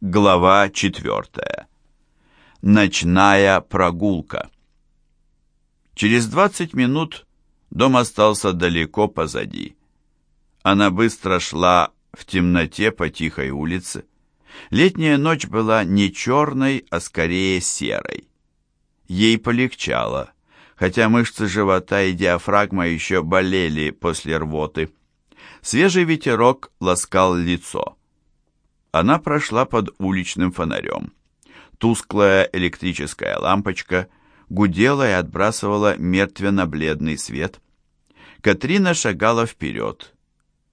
Глава четвертая. Ночная прогулка. Через двадцать минут дом остался далеко позади. Она быстро шла в темноте по тихой улице. Летняя ночь была не черной, а скорее серой. Ей полегчало, хотя мышцы живота и диафрагма еще болели после рвоты. Свежий ветерок ласкал лицо. Она прошла под уличным фонарем. Тусклая электрическая лампочка гудела и отбрасывала мертвенно-бледный свет. Катрина шагала вперед.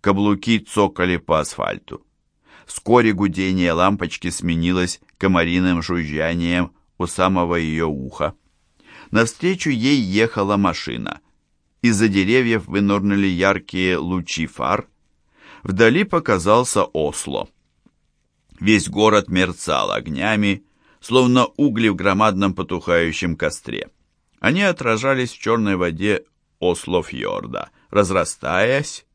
Каблуки цокали по асфальту. Вскоре гудение лампочки сменилось комариным жужжанием у самого ее уха. Навстречу ей ехала машина. Из-за деревьев вынырнули яркие лучи фар. Вдали показался Осло. Весь город мерцал огнями, словно угли в громадном потухающем костре. Они отражались в черной воде Ослофьорда, разрастаясь,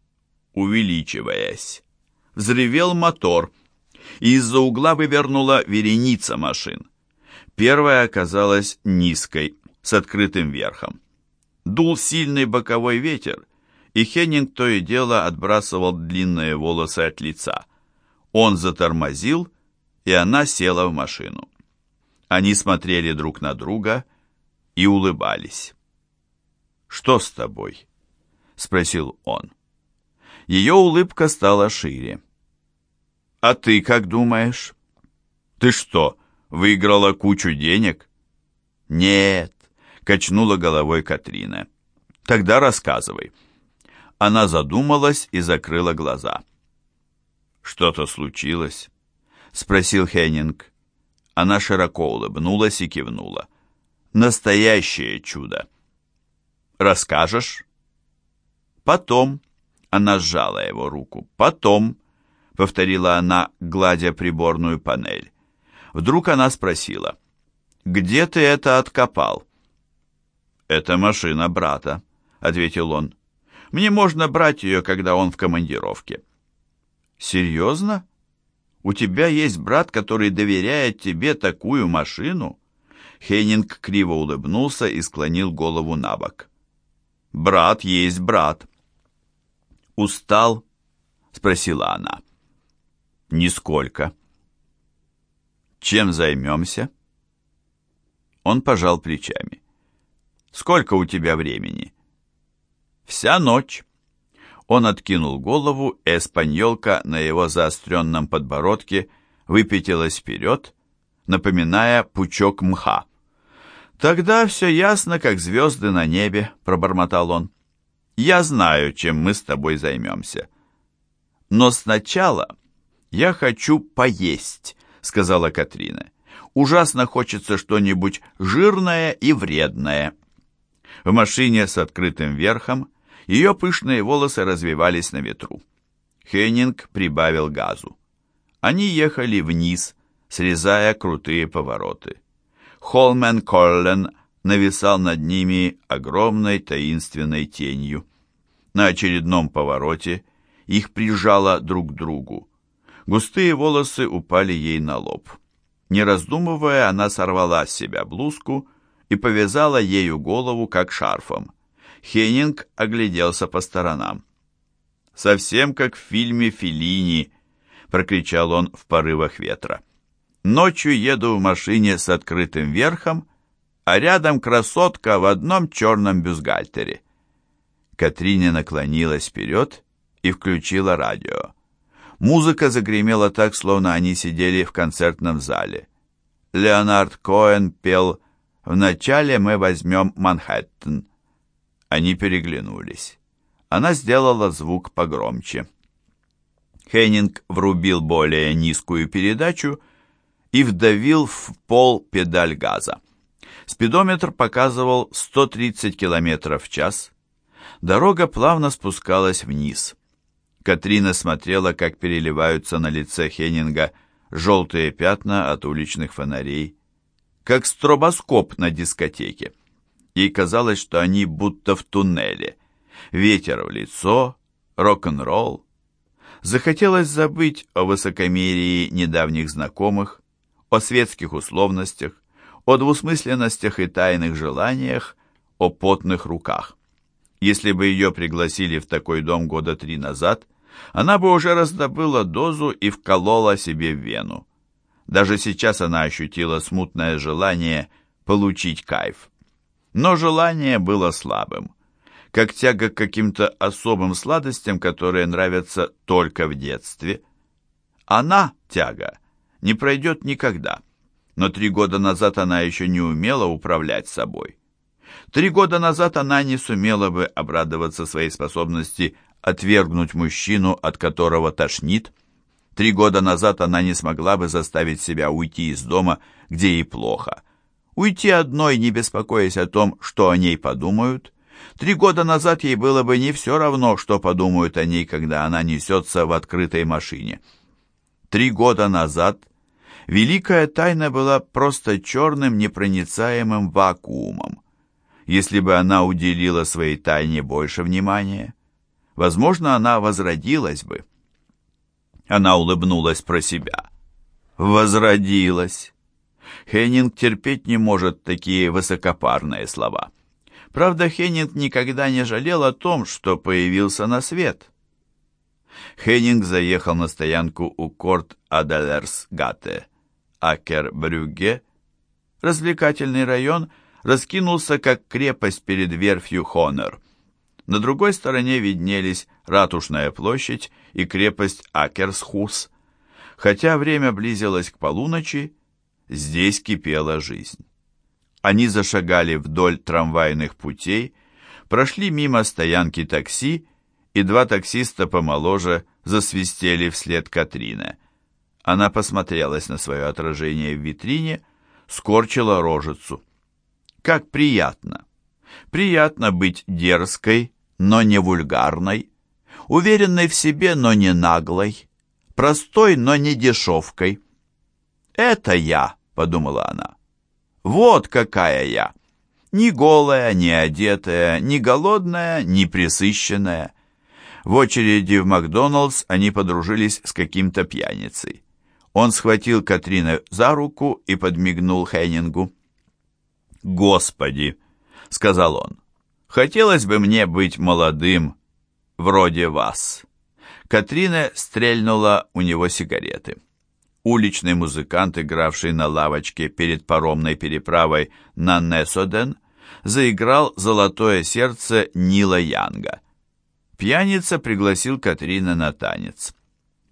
увеличиваясь. Взревел мотор, и из-за угла вывернула вереница машин. Первая оказалась низкой, с открытым верхом. Дул сильный боковой ветер, и Хеннинг то и дело отбрасывал длинные волосы от лица. Он затормозил, и она села в машину. Они смотрели друг на друга и улыбались. «Что с тобой?» — спросил он. Ее улыбка стала шире. «А ты как думаешь? Ты что, выиграла кучу денег?» «Нет», — качнула головой Катрина. «Тогда рассказывай». Она задумалась и закрыла глаза. «Что-то случилось?» — спросил Хеннинг. Она широко улыбнулась и кивнула. «Настоящее чудо!» «Расскажешь?» «Потом», — она сжала его руку, «потом», — повторила она, гладя приборную панель. Вдруг она спросила, «Где ты это откопал?» «Это машина брата», — ответил он. «Мне можно брать ее, когда он в командировке». «Серьезно? У тебя есть брат, который доверяет тебе такую машину?» Хейнинг криво улыбнулся и склонил голову на бок. «Брат есть брат». «Устал?» — спросила она. «Нисколько». «Чем займемся?» Он пожал плечами. «Сколько у тебя времени?» «Вся ночь». Он откинул голову, и эспаньолка на его заостренном подбородке выпятилась вперед, напоминая пучок мха. «Тогда все ясно, как звезды на небе», — пробормотал он. «Я знаю, чем мы с тобой займемся». «Но сначала я хочу поесть», — сказала Катрина. «Ужасно хочется что-нибудь жирное и вредное». В машине с открытым верхом ее пышные волосы развивались на ветру. Хеннинг прибавил газу. Они ехали вниз, срезая крутые повороты. Холмен Коллен нависал над ними огромной таинственной тенью. На очередном повороте их прижало друг к другу. Густые волосы упали ей на лоб. Не раздумывая, она сорвала с себя блузку и повязала ею голову, как шарфом. Хеннинг огляделся по сторонам. «Совсем как в фильме Феллини», — прокричал он в порывах ветра. «Ночью еду в машине с открытым верхом, а рядом красотка в одном черном бюстгальтере». Катрине наклонилась вперед и включила радио. Музыка загремела так, словно они сидели в концертном зале. Леонард Коэн пел «Вначале мы возьмем Манхэттен». Они переглянулись. Она сделала звук погромче. Хеннинг врубил более низкую передачу и вдавил в пол педаль газа. Спидометр показывал 130 км в час. Дорога плавно спускалась вниз. Катрина смотрела, как переливаются на лице Хеннинга желтые пятна от уличных фонарей, как стробоскоп на дискотеке. Ей казалось, что они будто в туннеле. Ветер в лицо, рок-н-ролл. Захотелось забыть о высокомерии недавних знакомых, о светских условностях, о двусмысленностях и тайных желаниях, о потных руках. Если бы ее пригласили в такой дом года три назад, она бы уже раздобыла дозу и вколола себе в вену. Даже сейчас она ощутила смутное желание получить кайф. Но желание было слабым, как тяга к каким-то особым сладостям, которые нравятся только в детстве. Она, тяга, не пройдет никогда, но три года назад она еще не умела управлять собой. Три года назад она не сумела бы обрадоваться своей способности отвергнуть мужчину, от которого тошнит. Три года назад она не смогла бы заставить себя уйти из дома, где ей плохо. Уйти одной, не беспокоясь о том, что о ней подумают. Три года назад ей было бы не все равно, что подумают о ней, когда она несется в открытой машине. Три года назад великая тайна была просто черным непроницаемым вакуумом. Если бы она уделила своей тайне больше внимания, возможно, она возродилась бы. Она улыбнулась про себя. Возродилась. Хеннинг терпеть не может такие высокопарные слова. Правда, Хеннинг никогда не жалел о том, что появился на свет. Хеннинг заехал на стоянку у Корт Аделерсгате, Акер-Брюгге. Развлекательный район раскинулся как крепость перед верфью Хонор. На другой стороне виднелись Ратушная площадь и крепость Акерсхус. Хотя время близилось к полуночи, здесь кипела жизнь. Они зашагали вдоль трамвайных путей, прошли мимо стоянки такси, и два таксиста помоложе засвистели вслед Катрина. Она посмотрелась на свое отражение в витрине, скорчила рожицу. Как приятно! Приятно быть дерзкой, но не вульгарной, уверенной в себе, но не наглой, простой, но не дешевкой. «Это я», — подумала она. «Вот какая я! Ни голая, ни одетая, ни голодная, ни присыщенная». В очереди в Макдоналдс они подружились с каким-то пьяницей. Он схватил Катрина за руку и подмигнул Хеннингу. «Господи!» — сказал он. «Хотелось бы мне быть молодым, вроде вас». Катрина стрельнула у него сигареты. Уличный музыкант, игравший на лавочке перед паромной переправой на Несоден, заиграл «Золотое сердце» Нила Янга. Пьяница пригласил Катрина на танец.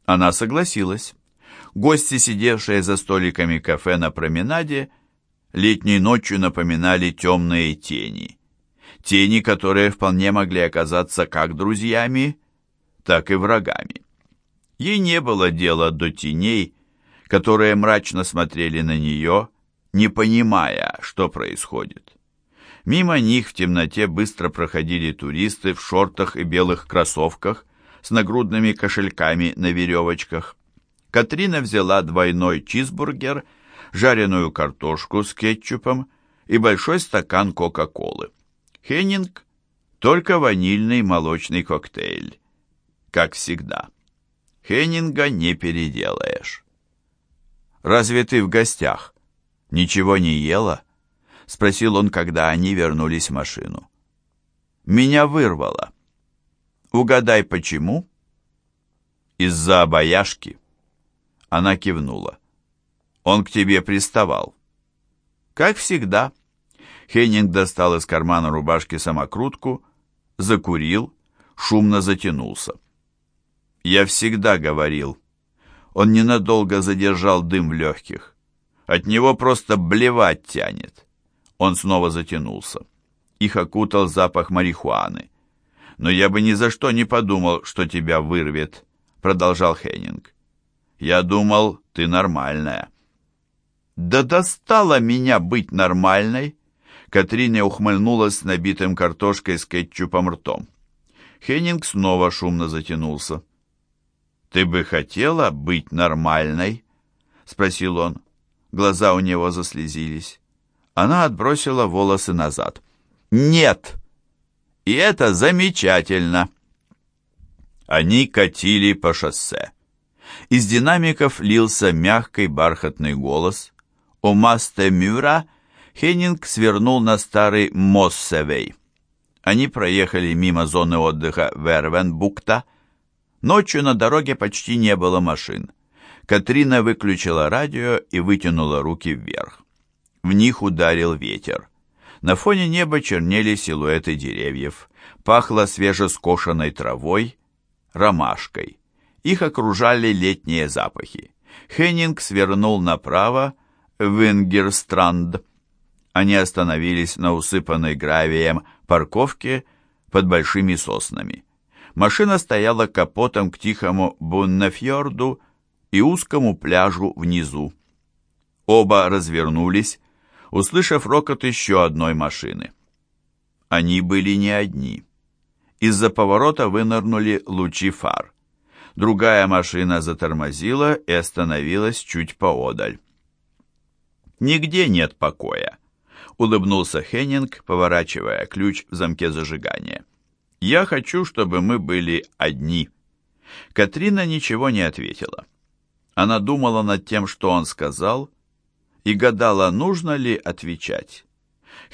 Она согласилась. Гости, сидевшие за столиками кафе на променаде, летней ночью напоминали темные тени. Тени, которые вполне могли оказаться как друзьями, так и врагами. Ей не было дела до теней, которые мрачно смотрели на нее, не понимая, что происходит. Мимо них в темноте быстро проходили туристы в шортах и белых кроссовках с нагрудными кошельками на веревочках. Катрина взяла двойной чизбургер – жареную картошку с кетчупом и большой стакан Кока-Колы. Хеннинг – только ванильный молочный коктейль. Как всегда. Хеннинга не переделаешь. «Разве ты в гостях? Ничего не ела?» – спросил он, когда они вернулись в машину. «Меня вырвало». «Угадай, почему?» «Из-за обаяшки». Она кивнула. Он к тебе приставал. Как всегда. Хеннинг достал из кармана рубашки самокрутку, закурил, шумно затянулся. Я всегда говорил. Он ненадолго задержал дым в легких. От него просто блевать тянет. Он снова затянулся. Их окутал запах марихуаны. «Но я бы ни за что не подумал, что тебя вырвет», — продолжал Хеннинг. «Я думал, ты нормальная». «Да достало меня быть нормальной!» Катрина ухмыльнулась с набитым картошкой с кетчупом ртом. Хеннинг снова шумно затянулся. «Ты бы хотела быть нормальной?» — спросил он. Глаза у него заслезились. Она отбросила волосы назад. «Нет! И это замечательно!» Они катили по шоссе. Из динамиков лился мягкий бархатный голос. У Масте Мюра Хеннинг свернул на старый Моссевей. Они проехали мимо зоны отдыха Вервенбукта. Ночью на дороге почти не было машин. Катрина выключила радио и вытянула руки вверх. В них ударил ветер. На фоне неба чернели силуэты деревьев. Пахло свежескошенной травой, ромашкой. Их окружали летние запахи. Хеннинг свернул направо в Ингерстранд. Они остановились на усыпанной гравием парковке под большими соснами. Машина стояла капотом к тихому Буннефьорду и узкому пляжу внизу. Оба развернулись, услышав рокот еще одной машины. Они были не одни. Из-за поворота вынырнули лучи фар. Другая машина затормозила и остановилась чуть поодаль. «Нигде нет покоя», — улыбнулся Хеннинг, поворачивая ключ в замке зажигания. «Я хочу, чтобы мы были одни». Катрина ничего не ответила. Она думала над тем, что он сказал, и гадала, нужно ли отвечать.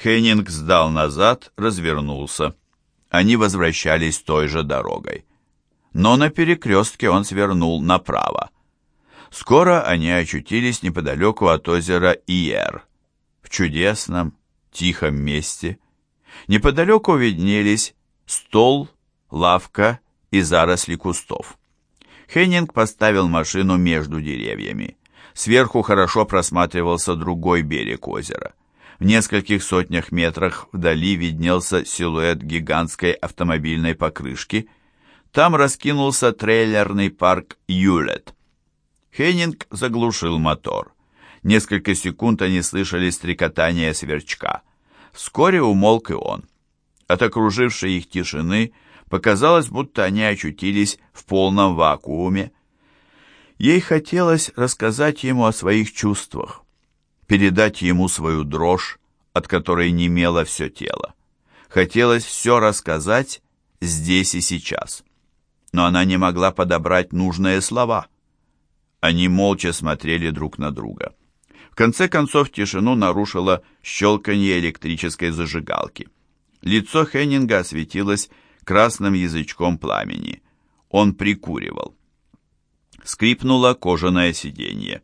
Хеннинг сдал назад, развернулся. Они возвращались той же дорогой. Но на перекрестке он свернул направо. Скоро они очутились неподалеку от озера Иер, в чудесном, тихом месте. Неподалеку виднелись стол, лавка и заросли кустов. Хеннинг поставил машину между деревьями. Сверху хорошо просматривался другой берег озера. В нескольких сотнях метрах вдали виднелся силуэт гигантской автомобильной покрышки. Там раскинулся трейлерный парк Юлет. Хеннинг заглушил мотор. Несколько секунд они слышали стрекотание сверчка. Вскоре умолк и он. От окружившей их тишины показалось, будто они очутились в полном вакууме. Ей хотелось рассказать ему о своих чувствах, передать ему свою дрожь, от которой немело все тело. Хотелось все рассказать здесь и сейчас. Но она не могла подобрать нужные слова. Они молча смотрели друг на друга. В конце концов тишину нарушило щелканье электрической зажигалки. Лицо Хеннинга осветилось красным язычком пламени. Он прикуривал. Скрипнуло кожаное сиденье.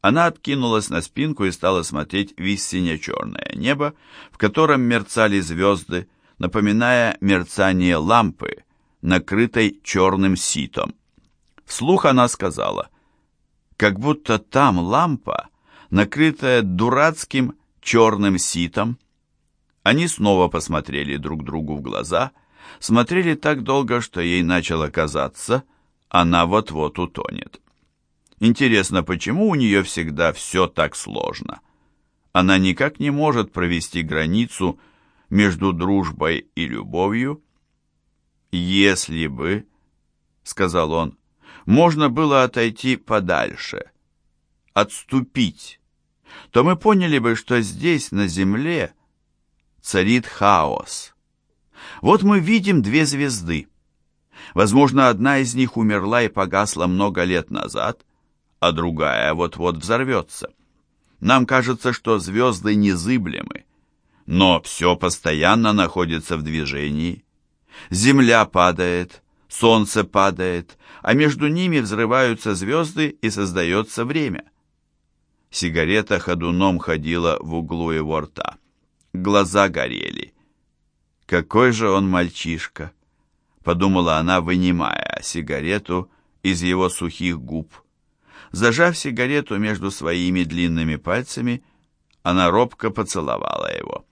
Она откинулась на спинку и стала смотреть в сине-черное небо, в котором мерцали звезды, напоминая мерцание лампы, накрытой черным ситом. Вслух она сказала, как будто там лампа, накрытая дурацким черным ситом. Они снова посмотрели друг другу в глаза, смотрели так долго, что ей начало казаться — она вот-вот утонет. Интересно, почему у нее всегда все так сложно? Она никак не может провести границу между дружбой и любовью. «Если бы», — сказал он, — «можно было отойти подальше, отступить, то мы поняли бы, что здесь, на земле, царит хаос. Вот мы видим две звезды. Возможно, одна из них умерла и погасла много лет назад, а другая вот-вот взорвется. Нам кажется, что звезды незыблемы, но все постоянно находится в движении. Земля падает, солнце падает, а между ними взрываются звезды и создается время. Сигарета ходуном ходила в углу его рта. Глаза горели. Какой же он мальчишка! подумала она, вынимая сигарету из его сухих губ. Зажав сигарету между своими длинными пальцами, она робко поцеловала его.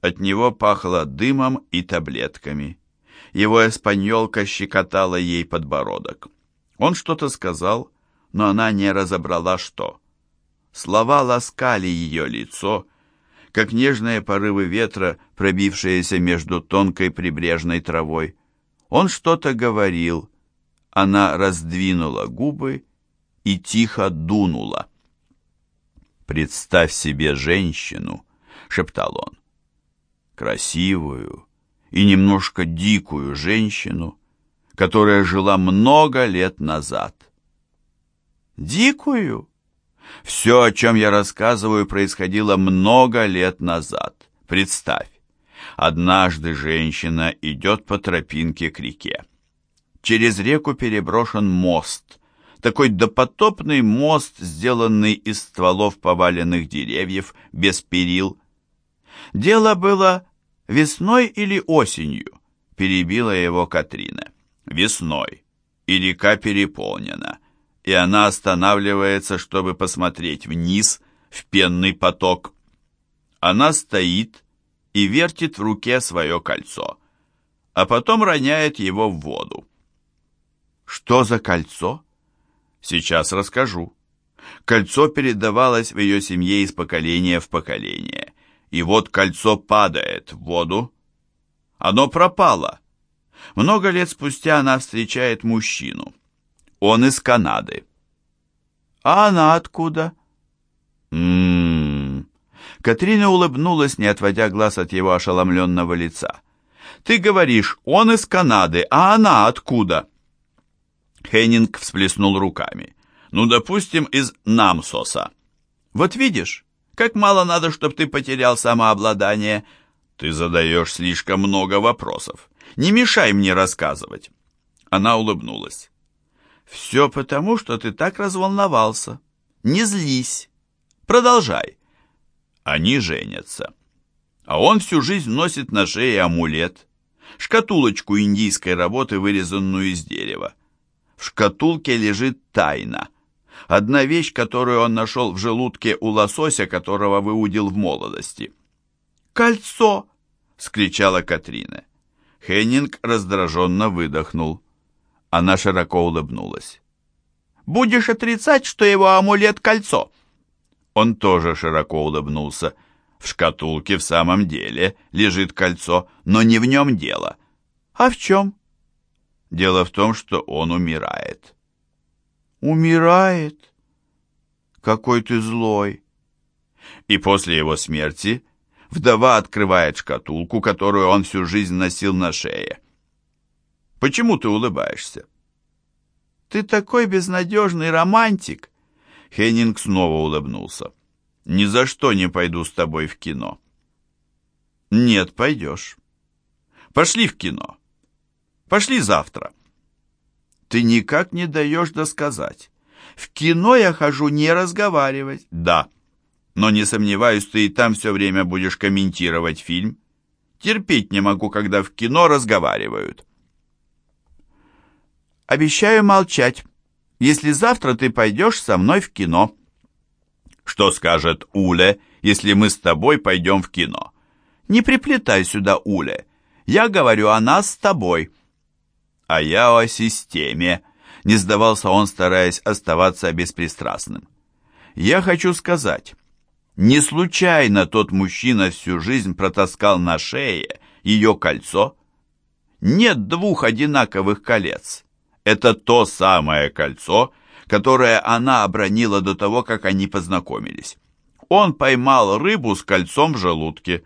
От него пахло дымом и таблетками. Его эспаньолка щекотала ей подбородок. Он что-то сказал, но она не разобрала, что. Слова ласкали ее лицо, как нежные порывы ветра, пробившиеся между тонкой прибрежной травой. Он что-то говорил. Она раздвинула губы и тихо дунула. «Представь себе женщину», — шептал он. «Красивую и немножко дикую женщину, которая жила много лет назад. Дикую? Все, о чем я рассказываю, происходило много лет назад. Представь, однажды женщина идет по тропинке к реке. Через реку переброшен мост, такой допотопный мост, сделанный из стволов поваленных деревьев, без перил. Дело было весной или осенью, перебила его Катрина. Весной, и река переполнена, и она останавливается, чтобы посмотреть вниз, в пенный поток. Она стоит и вертит в руке свое кольцо, а потом роняет его в воду. Что за кольцо? Сейчас расскажу. Кольцо передавалось в ее семье из поколения в поколение. И вот кольцо падает в воду. Оно пропало. Много лет спустя она встречает мужчину. Он из Канады. А она откуда? М-м-м. Катрина улыбнулась, не отводя глаз от его ошеломленного лица. Ты говоришь, он из Канады, а она откуда? Хеннинг всплеснул руками. «Ну, допустим, из Намсоса. Вот видишь, как мало надо, чтобы ты потерял самообладание. Ты задаешь слишком много вопросов. Не мешай мне рассказывать». Она улыбнулась. «Все потому, что ты так разволновался. Не злись. Продолжай». Они женятся. А он всю жизнь носит на шее амулет, шкатулочку индийской работы, вырезанную из дерева. В шкатулке лежит тайна. Одна вещь, которую он нашел в желудке у лосося, которого выудил в молодости. «Кольцо!» — скричала Катрина. Хеннинг раздраженно выдохнул. Она широко улыбнулась. «Будешь отрицать, что его амулет — кольцо?» Он тоже широко улыбнулся. В шкатулке в самом деле лежит кольцо, но не в нем дело. «А в чем?» Дело в том, что он умирает. Умирает? Какой ты злой. И после его смерти вдова открывает шкатулку, которую он всю жизнь носил на шее. Почему ты улыбаешься? Ты такой безнадежный романтик. Хеннинг снова улыбнулся. Ни за что не пойду с тобой в кино. Нет, пойдешь. Пошли в кино. Пошли завтра». «Ты никак не даешь досказать. В кино я хожу не разговаривать». «Да, но не сомневаюсь, ты и там все время будешь комментировать фильм. Терпеть не могу, когда в кино разговаривают». «Обещаю молчать, если завтра ты пойдешь со мной в кино». «Что скажет Уле, если мы с тобой пойдем в кино?» «Не приплетай сюда Уле. Я говорю о нас с тобой» а я о системе», — не сдавался он, стараясь оставаться беспристрастным. «Я хочу сказать, не случайно тот мужчина всю жизнь протаскал на шее ее кольцо. Нет двух одинаковых колец. Это то самое кольцо, которое она обронила до того, как они познакомились. Он поймал рыбу с кольцом в желудке.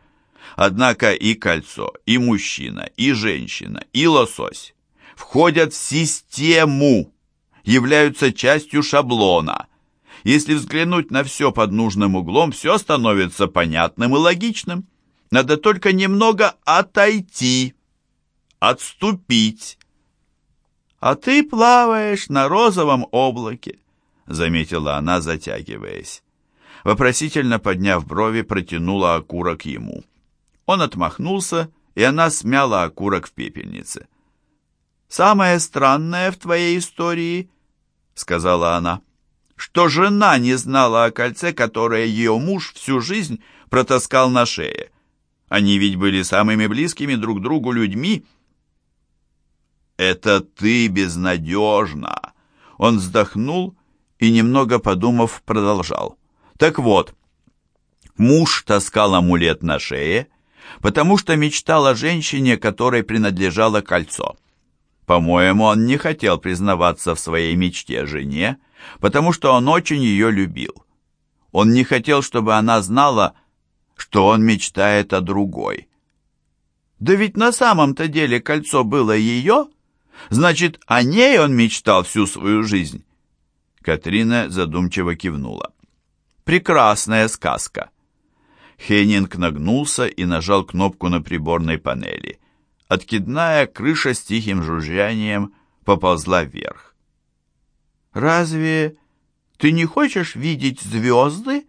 Однако и кольцо, и мужчина, и женщина, и лосось входят в систему, являются частью шаблона. Если взглянуть на все под нужным углом, все становится понятным и логичным. Надо только немного отойти, отступить. «А ты плаваешь на розовом облаке», — заметила она, затягиваясь. Вопросительно подняв брови, протянула окурок ему. Он отмахнулся, и она смяла окурок в пепельнице. «Самое странное в твоей истории, — сказала она, — что жена не знала о кольце, которое ее муж всю жизнь протаскал на шее. Они ведь были самыми близкими друг другу людьми». «Это ты безнадежна!» Он вздохнул и, немного подумав, продолжал. «Так вот, муж таскал амулет на шее, потому что мечтал о женщине, которой принадлежало кольцо. По-моему, он не хотел признаваться в своей мечте жене, потому что он очень ее любил. Он не хотел, чтобы она знала, что он мечтает о другой. «Да ведь на самом-то деле кольцо было ее», Значит, о ней он мечтал всю свою жизнь. Катрина задумчиво кивнула. Прекрасная сказка. Хеннинг нагнулся и нажал кнопку на приборной панели. Откидная крыша с тихим жужжанием поползла вверх. «Разве ты не хочешь видеть звезды?»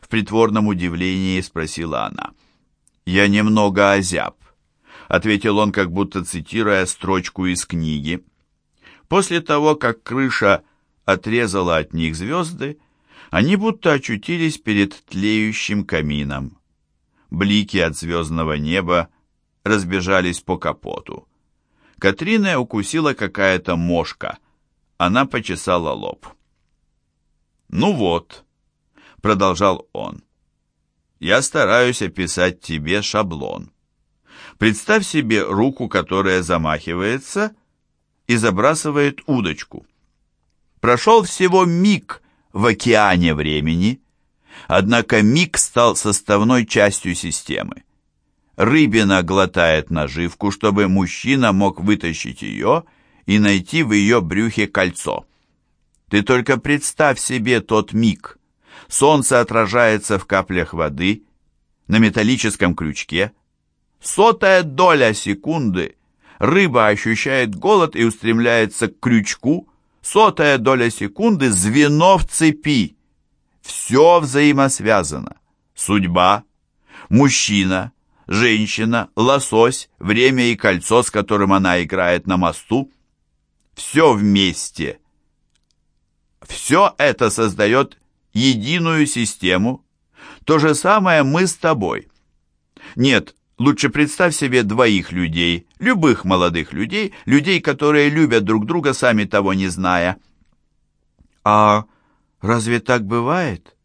В притворном удивлении спросила она. «Я немного озяб», — ответил он, как будто цитируя строчку из книги. После того, как крыша отрезала от них звезды, они будто очутились перед тлеющим камином. Блики от звездного неба разбежались по капоту. Катрина укусила какая-то мошка. Она почесала лоб. «Ну вот», — продолжал он, — «я стараюсь описать тебе шаблон. Представь себе руку, которая замахивается и забрасывает удочку. Прошел всего миг в океане времени, однако миг стал составной частью системы. Рыбина глотает наживку, чтобы мужчина мог вытащить ее и найти в ее брюхе кольцо. Ты только представь себе тот миг. Солнце отражается в каплях воды, на металлическом крючке. Сотая доля секунды рыба ощущает голод и устремляется к крючку. Сотая доля секунды звено в цепи. Все взаимосвязано. Судьба, мужчина, женщина, лосось, время и кольцо, с которым она играет на мосту. Все вместе. Все это создает единую систему. То же самое мы с тобой. Нет, лучше представь себе двоих людей, любых молодых людей, людей, которые любят друг друга, сами того не зная. А разве так бывает?